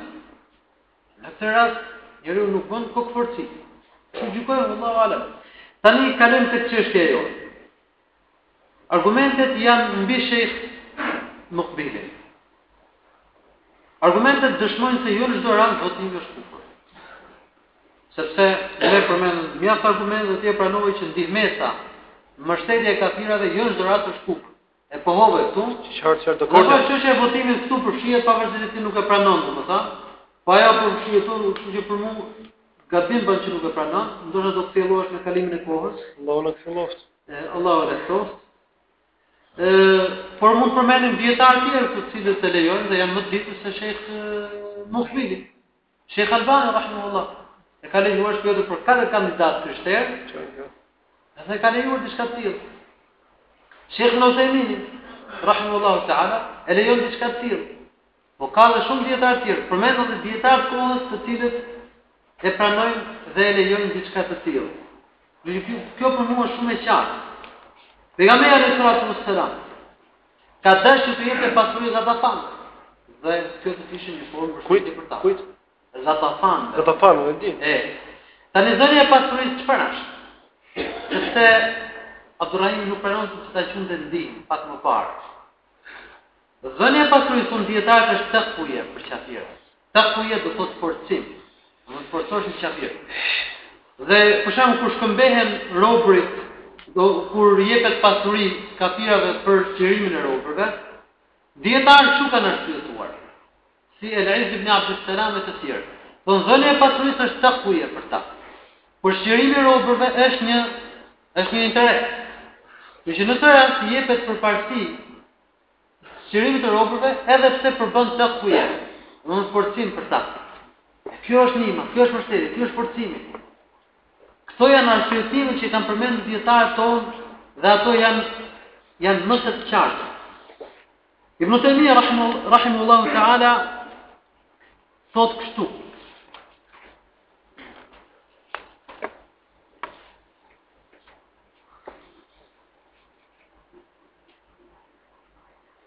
Në këtë rast, njeriu nuk bën kokëforci. Kështu gjykojmë Allahu alem. Tani kalojm tek çështja jonë. Argumentet janë mbi shejh Mukbili. Argumentet dëshmojnë se jo në çdo rast votimi është kufër. Sepse ne përmendëm mjaft argumente dhe ti e pranove që ndihmesa, mbështetja e kafirave jo në çdo rast është kufër. E pohove këtu. Qartë, qartë, dakord jam. Ndërkohë çështja e votimit këtu përfshihet pavarësisht se ti nuk e pranon domethënë, po ajo përfshihet këtu, kështu që për mua gabim bën që nuk e pranon, ndoshta do të kthjellohesh me kalimin e kohës. Allahu na kthjelloftë. Allahu na kthjelloftë. Ë, por mund të përmendim dietar të tjerë të cilët e lejojnë dhe janë më të ditur se Sheikh Mukbili. Shejh Albani rahimahullah e ka lejuar është pyetur për katër kandidatë krishterë. Çfarë kjo? Edhe e ka lejuar diçka të tillë. Shejh Uthejmini rahimahullah taala e lejon diçka të tillë. Po ka dhe shumë dietar të tjerë, përmenda dhe dietar të kohës të cilët e pranojnë dhe e lejojnë diçka të tillë. Kjo, kjo për mua është shumë e qartë. Pejgamberi sallallahu alajhi wasallam Ka dashur të jepte pasuri Ghatafan. Dhe kjo do të ishte një formë ndihme për ta. Kujt? Ghatafan. Ghatafan, e di. E. Tani dhënia e pasurisë çfarë është? Sepse Abdurrahim nuk pranonte ta quante ndihmë pak më parë. Dhënia e pasurisë thonë dietarët është tekuije për qafirët. Takwiye do thotë forcim. Do të forcosh një qafir. Dhe për shembull kur shkëmbehen robërit, kur jepet pasuri kafirave për çlirimin e robërve, dijetarët kështu kanë arsyetuar. Si El Izz ibn Abdul Salam e të tjerë. Thonë dhënia e pasurisë është takwiye për ta. Por çlirimi i robërve është një është një interes. Që në këtë rast i jepet përparësi Çlirimit të robërve edhe pse përbën taqwiyya, domethënë forcim për ta. Kjo është ndihma, kjo është mbështetje, kjo është forcimi. Këto janë arsyetimet që kanë përmendur dijetarët tonë dhe ato janë janë më se të qarta. Ibn Taymiyyah rahimullahu ta'ala thotë kështu.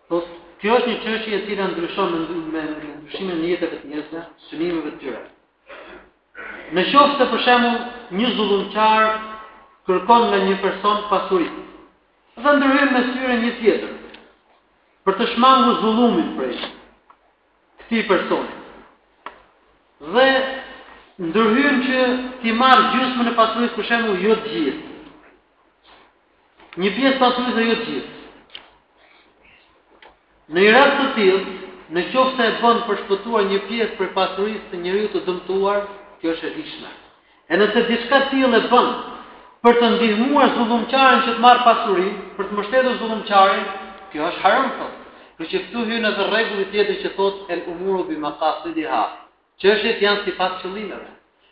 Po kjo është një çështje e cila ndryshon me me, me ndryshimin e nijeteve të njerëzve, synimeve të tyre. Në qoftë se për shembull një zullumqar kërkon nga një person pasuri dhe ndërhyn mes tyre një tjetër për të shmangur zullumin prej këtij personi. Dhe ndërhyn që t'i marrë gjysmën e pasurisë për shembull jo të gjithë. Një pjesë pasurisë dhe jo të gjithë. Në një rast të tillë, në qoftë se e bën për të shpëtuar një pjesë prej pasurisë së njeriut të dëmtuar, kjo është e ligjshme. E nëse diçka të tillë e bën për të ndihmuar zullumqarin që të marrë pasuri, për të mbështetur zullumqarin, kjo është haram thotë. Kështu që këtu hyn edhe rregulli tjetër që thotë el umuru bi maqasidiha. Çështjet janë sipas qëllimeve.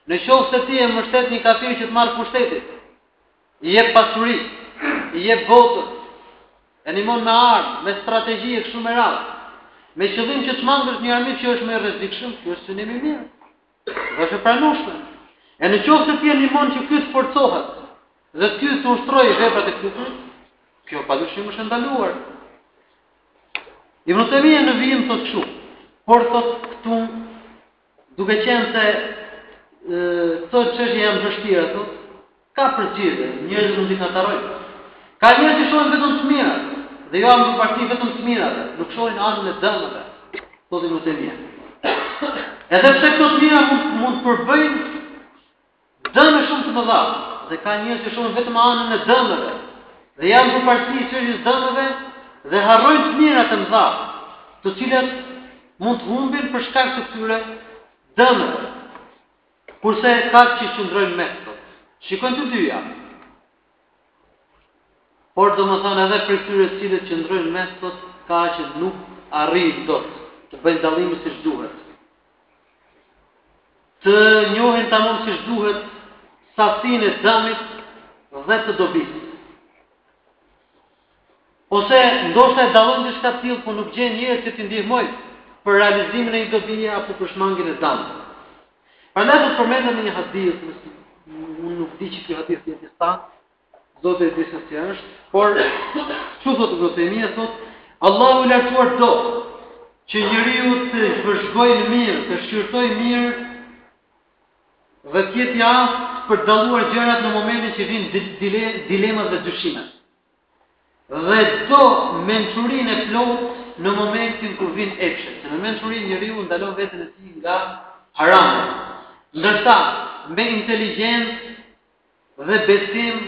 Në qoftë se ti e mbështet një kafir që të marrë pushtetin, I jep pasuri, i jep votën, e ndihmon me armë, me strategji e kështu me radhë. Me qëllim që të shmangësh një armik që është më i rrezikshëm, ky është synim i mirë. Është e pranueshme. E në qoftë se ti e ndihmon që ky të forcohet dhe ky të ushtrojë veprat e kufrit, kjo padyshim është e ndaluar. Ibn Taymija në vijim thotë kështu, por thotë këtu Duke qenë se këto çështje janë të vështira thotë, ka përzgjidhje, njerëzit mund t'i ngatërrojnë. Ka njerëz që shohin vetëm të mira dhe u japin përparësi vetëm të mirave, nuk shohin anën e dëmeve. Thotë Ibn Taymija. Edhe pse këto të mira mund mund të përbëjnë Dëme shumë të mëdha dhe ka njerëz që shohin vetëm anën e dëmeve dhe japin përparësi çështjes së dëmeve dhe harrojnë të mira të mëdha, të cilat mund të humbin për shkak të këtyre dëmeve. Kurse ka që qëndrojnë në mes, thotë. Shikojnë të dyja. Por domethënë edhe prej këtyre të cilët qëndrojnë në mes, thotë, ka që nuk arrijnë dot të bëjnë dallimin siç duhet. të njohin tamam siç duhet sasinë e damit dhe të dobisë. Ose ndoshta e dalon diçka të tillë, po nuk gjen njerëz që ta ndihmojnë për realizimin e një dobie apo për shmangien e damit. Prandaj përmendëm një hadith, unë nuk di që ky hadith të jetë i saktë, Zoti e di se si është, por kështu thotë Ibn Tejmije thotë Allahu i lartuar do që njeriu të vëzhgojë mirë, të shqyrtojë mirë dhe të jetë i aftë për të dalluar gjërat në momentin që vijnë dile, dilemat dhe dyshimet. Dhe do mençurinë e plotë në momentin kur vijnë epshet, se me mençurinë njeriu ndalon veten e tij nga harami. Ndërsa me inteligjencë Dhe besim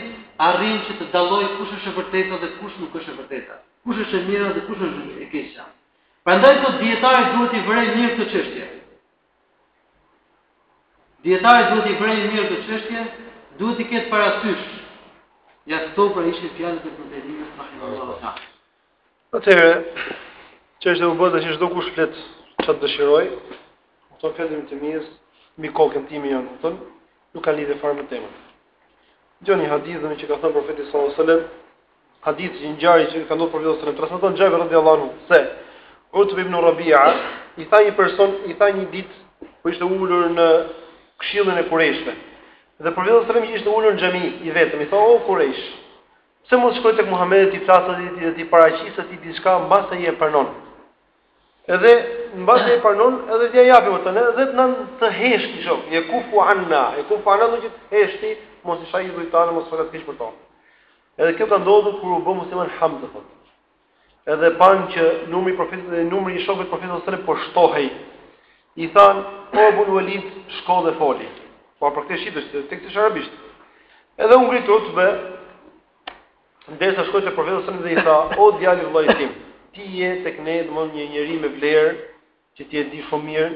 arrin që të dallojë kush është e vërteta dhe kush nuk është e vërteta, kush është e mira dhe kush është e keqja. Prandaj thotë dietari duhet ta vërejë mirë këtë çështje. Dietari duhet t'i vërejë mirë këto çështje, duhet t'i ketë parasysh. Ja këto pra ishin fjalët e Ibn Tejmijes rahimehullahu teala. Atëherë, çështja u bë tash çdo kush flet çfarë të dëshirojë. Këto fjalë të mia mbi kokën time janë, kupton? Nuk ka lidhje fare me temën. Dëgjoni hadithin që ka thënë profeti sallallahu alajhi wasallam, hadithin që ngjarje që ka ndodhur profetit sallallahu alajhi wasallam, transmeton Xhabir radhiyallahu anhu se Utbe ibn Rabi'a i tha një person, i tha një ditë ku ishte ulur në këshillin e kurejshve. Dhe profeti sallallahu alajhi wasallam ishte ulur në xhami i vetëm, i tha o kurejsh, Pse të mos shkoj tek Muhamedi t'i flas atij dhe t'i paraqis atij diçka mbase ai e pranon. Edhe mbase ai e pranon, edhe t'ia japim atë ne dhe të na të heshti çop. Je kufu anna, je kufu anna do të heshti, mos i shajë idhujt tanë, mos flasë keq për to. Edhe kjo ka ndodhur kur u bë musliman Hamza thotë. Edhe panë që numri i profetit dhe numri i shokëve të profetit sallallahu alajhi wasallam po shtohej. I thanë, "O Abu Walid, shko dhe foli." Po për këtë shqipes se teksti është arabisht. Edhe u ngrit Utbe, derisa shkoi te profeti sallallahu alajhi wasallam dhe i tha, "O djalë i vëllait tim, ti je tek ne domethënë një njeri me vlerë, që ti e di shumë mirë,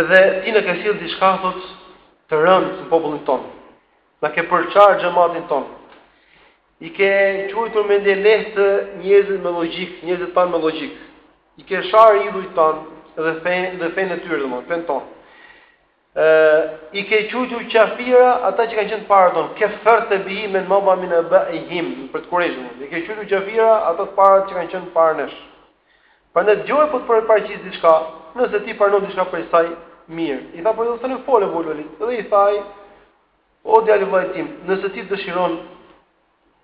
edhe ti na ke sjellë diçka thotë të rëndë në popullin tonë. Na ke përçarë xhematin tonë. I ke quajtur mendjelehtë njerëzit me logjikë, njerëzit tanë me logjikë. I ke sharë idhujt tanë dhe fenë dhe fenë e tyre domethënë, fenë tonë. Ë i ke quajtur qafira ata që kanë qenë të parët tanë, keferte bihi men mada min abaihim, për të kurejshve. I ke quajtur qafira ata të parët që kanë qenë para nesh. Prandaj dëgjo po të po të paraqis diçka, nëse ti pranon diçka prej saj, mirë. I tha profeti fol Ebu Velid dhe i tha ai o djali i vllait tim, nëse ti dëshiron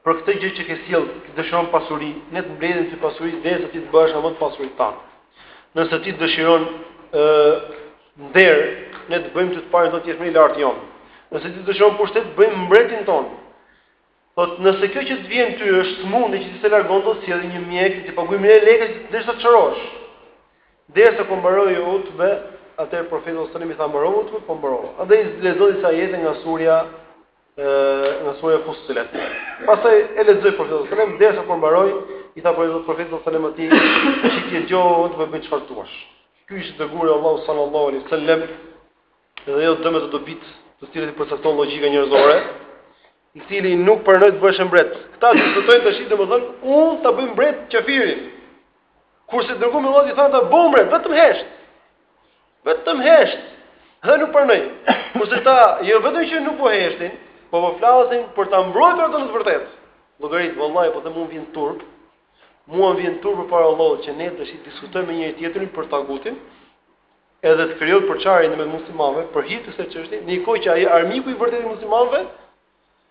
Për këtë gjë që ke sjellë, ti dëshiron pasuri, ne të mbledhim ty pasuri derisa ti të bëhesh nga më të pasurit tanë. Nëse ti dëshiron nder, ne të bëjmë ty të parë do të jesh më i larti jonë. Nëse ti dëshiron pushtet, bëjmë mbretin tonë. Thotë nëse kjo që të vjen ty është sëmundje që ti s'e largon do të sjellim një mjek t'i paguajmë lekë derisa të shërohesh. Derisa kur mbaroi Utbe, atëherë profeti sallallahu alajhi wasallam i tha mbarove Utbe, po mbarova. Dhe i lexoi disa ajete nga surja nga surja Fussilet. Pastaj e lexoi profeti sallallahu alajhi wasallam derisa kur mbaroi, i tha profeti sallallahu alajhi wasallam atij, "Ti e dëgjove, tha, po bëj çfarë të duash." Ky ishte i dërguari i Allahut sallallahu alajhi wasallam dhe jo dëmet e dobitë, të cilat i përcakton logjika njerëzore, i cili nuk pranoi të bëhej mbret. Këta diskutojnë tash domethënë, "Unë ta bëj mbret qafirin." Kurse të dërguarit të Allahut i thanë ata, "Bëhu mbret, vetëm hesht." Vetëm hesht. Dhe nuk pranoi. Kurse këta jo vetëm që nuk po heshtin, po po flasin për ta mbrojtur atë në të vërtetë. Llogarit vallahi po them mu vjen turp. Mua m'vjen turp para Allahut që ne tashi diskutojmë me njëri tjetrin për tagutin, edhe të krijohet përçarje ndërmjet muslimanëve për hir të kësaj çështjeje, në një kohë që ai armiku i vërtetë i muslimanëve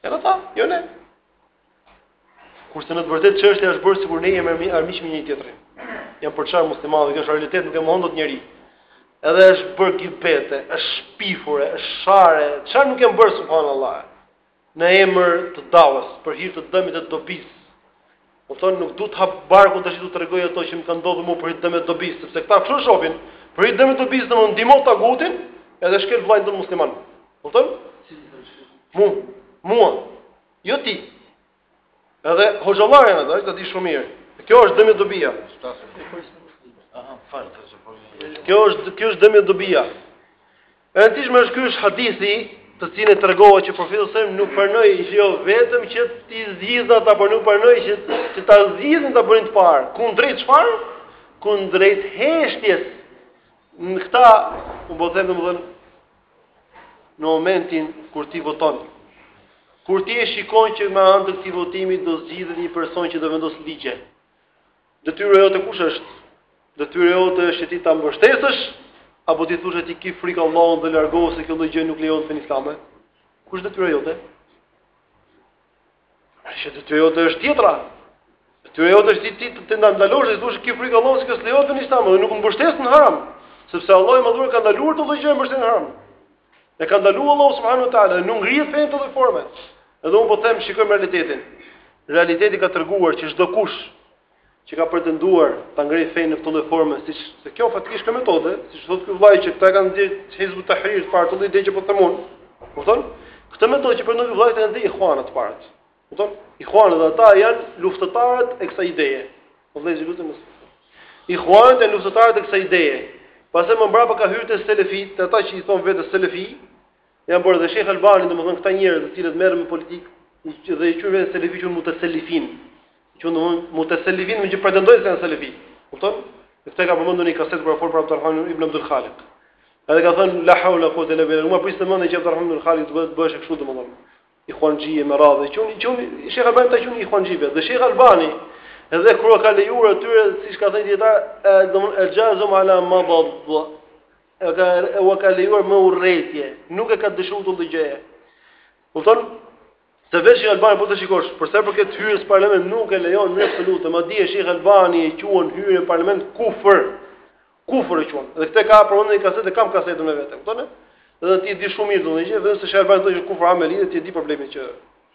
janë ata, jo ne. Kurse në të vërtetë çështja është bërë sikur ne jemi armiq me njëri tjetrin. Janë përçarë muslimanët dhe kjo është realitet, nuk e mohon dot njeri. Edhe është bërë gibet, është shpifur, është sharë, çfarë nuk janë bërë subhanallah. Në emër të davës, për hir të dëmit e dobisë. Po them nuk duhet hap barku tash të tregoj ato që më kanë ndodhur mua për hir të dëmit e dobisë, sepse këta kështu shohin, për hir të dëmit e dobisë ndihmo tagutin, edhe shkel vllain tonë musliman. Po thonë? Mu, mua, Jo ti. Edhe hoxhallar janë ata, e di shumë mirë. Kjo është dëmi dobia. Aha, fal, të zë po. Kjo është kjo është dëmi dobia. E rëndësishme është ky është hadithi, të cilin e tregova që profeti sa nuk pranoi që jo vetëm që t'i zgjidhte ata, por nuk pranoi që që ta zgjidhin ta bënin të parë. Kundrejt çfarë? Kundrejt heshtjes. Në këta, u them, domethënë, në momentin kur ti voton. Kur ti e shikon që me anë të këtij votimi do zgjidhet një person që do vendosë ligje. Detyra jote kush është? Detyra jote është që ti ta mbështesësh apo t'i thuash ti kije frikë Allahun dhe largohu se kjo lloj gjë nuk lejohet në Islam. Kush është detyra jote? Detyra jote është tjetra. Detyra jote është ti ta ndalosh dhe t'i thuash kije frikë Allahun, se kjo s'lejohet në Islam, dhe nuk mbështes në haram, sepse Allahu i madhëruar ka ndaluar këtë lloj gjë, mbështetjen në haram. E ka ndalu Allahu subhanehu ue teala, dhe nuk e ngre fenë në këtë lloj forme. Edhe unë po them, shikojmë realitetin. Realiteti ka treguar që çdokush që ka pretenduar ta ngrejë fenë në këtë lloj forme, siç se kjo faktikisht ka metode, siç thotë ky vëllai që këta kanë dhënë Hizbu Tahrir të parë, këtë ide që po të themun. Kupton? Këtë metodë që pretendon ky vëllai kanë dhënë Ikhwanët të parë. Kupton? Ikhwanët dhe ata janë luftëtarët e kësaj ideje. Po vëllai lutem. Ikhwanët janë luftëtarët e kësaj ideje. Pastaj më mbrapa ka hyrë te Selefit, ata që i thonë vetes Selefi, Janë bërë dhe Sheikh Albani, domethënë këta njerëz të cilët merren me politikë dhe i quajnë vetes selefi që mutaselifin. Që domethënë mutaselifin më që pretendojnë se janë selefi. Kupton? Këtë ka përmendur në një kasetë kur flet për Abdulrahman ibn Abdul Khaliq. Edhe ka thënë la haula quwata illa billah. S'ma priste mendja që Abdulrahman ibn Khaliq duhet të bëhej kështu domethënë. Ikhwanxhi me radhë, quni quni Sheikh Albani ta quni i Juanxhi vetë. Dhe Sheikh Albani edhe kur ka lejuar atyre siç ka thënë dieta, domethënë el jazum ala mabad. edhe ua ka lejuar me urrejtje, nuk e ka dëshiruar këtë gjë. Kupton? Se vetë Sheikh Albani po të shikosh, për sa për këtë hyrje në parlament nuk e lejon në mënyrë absolute. Madje Sheikh Albani e quan hyrje në parlament kufër. Kufër e quan. Dhe këtë ka përmendur në kasetë, kam kasetën me vete, kupton? Dhe ti e di shumë mirë domethënë, vetëm se Sheikh Albani thotë kufër ameli dhe ti e di problemin që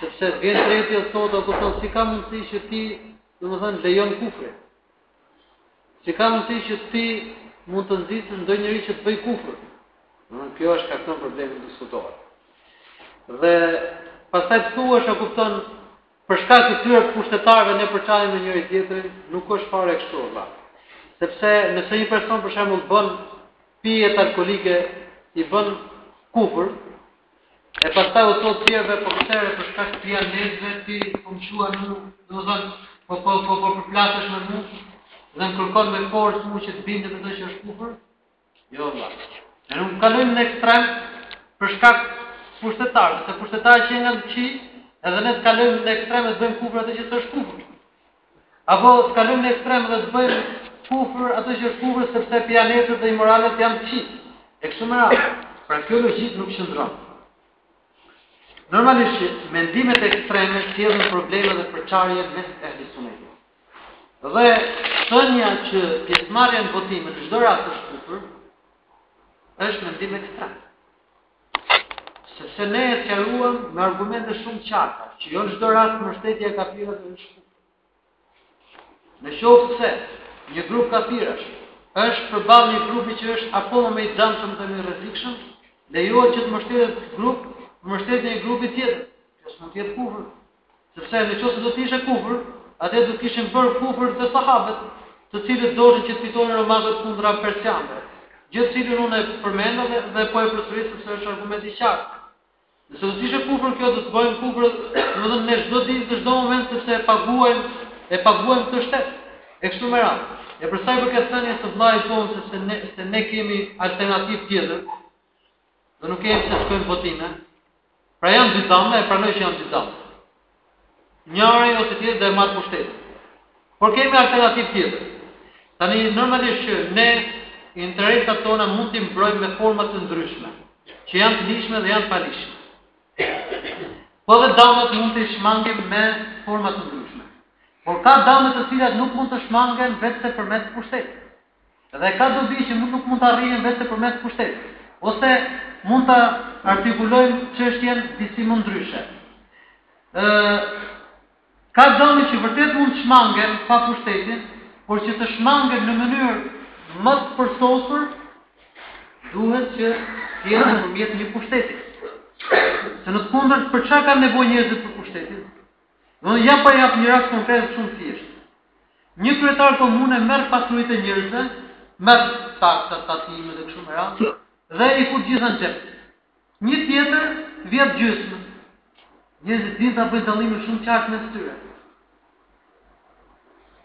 Sepse vjen i treti e thotë a kupton si ka mundësi që ti domethënë lejon kufrin. Si ka mundësi që ti mund të nxitësh ndonjë njeri që të bëjë kufër. Në kjo është shkakton problemin të diskutohet. Dhe pastaj të thuash a kupton për shkak të këtyre pushtetarëve ne përçahemi me njëri-tjetrin, nuk është fare kështu valla. Sepse nëse një person për shembull bën pijet alkoholike, i bën kufër, E pastaj u thotë tjerëve po pse re për shkak të pijanecëve ti po më quan mu, domethënë po po po po përplasesh me mu dhe më kërkon me forcë mu që të bindem me të që është kufër? Jo valla. Ne nuk kalojmë në ekstrem për shkak pushtetarëve, se pushtetarët që janë të këqij, edhe ne të kalojmë në ekstrem e të bëjmë kufër atë që është kufër. Apo të kalojmë në ekstrem dhe të bëjmë kufër atë që është kufër sepse pijanecët dhe imoralet janë të këqij. E kështu me radhë. Pra kjo logjikë nuk qëndron. Normalisht që mendimet ekstreme sjellin probleme dhe përçarje mes ehli sunetit. Dhe thënia që pjesëmarrja në votime në çdo rast është kufër është mendim ekstrem. Sepse ne e sqaruam me argumente shumë të qarta, që jo në çdo rast mbështetja e kafirëve është kufër. Në qoftë se një grup kafirash është përballë një grupi që është akoma më i dëmshëm dhe më i rrezikshëm, lejohet që të mbështetet grup, mbështetet një grupi tjetër. Kjo s'mund të jetë kufër. Sepse në qoftë se do të ishe kufër, atëherë do të kishin bërë kufër dhe sahabët, të cilët doshin që të fitonin romakët kundra persianëve, gjë të cilën unë e përmenda dhe dhe po e përsëris sepse është argument i qartë. Nëse do të ishe kufër kjo do të bënim kufër, domethënë ne çdo ditë dhe çdo moment sepse e paguajmë e paguajmë këtë shtet. E kështu me radhë. E për sa i përket thënies së vëllait tonë se ne se ne kemi alternativë tjetër, Dhe nuk kemi pse të shkojmë votime. Pra janë dy dëme, e pranoj që janë dy dëme. Njëri ose tjetri do e marr pushtetin. Por kemi alternativë tjetër. Tani normalisht që ne interesat tona mund t'i mbrojmë me forma të ndryshme, që janë të ligjshme dhe janë të paligjshme. Po dhe dëmet mund t'i shmangim me forma të ndryshme. Por ka dëme të cilat nuk mund të shmangen veçse përmes pushtetit. Dhe ka dobi që nuk mund të arrihen veçse përmes pushtetit. Ose mund ta artikulojmë çështjen disi më ndryshe. Ë Ka dëme që vërtet mund të shmangen pa pushtetin, por që të shmangen në mënyrë më të përsosur duhet që të jetë nëpërmjet një pushteti. Se në të kundërt për çfarë kanë nevojë njerëzit për pushtetin? Do të jap pa jap një rast konkret shumë të thjeshtë. Një kryetar komune merr pasuritë e njerëzve, merr taksat, tatimet e kështu me radhë dhe i fut gjitha në xhep. Një tjetër vjedh gjysmë. Njerëzit dinë ta bëjnë dallimin shumë qartë mes tyre.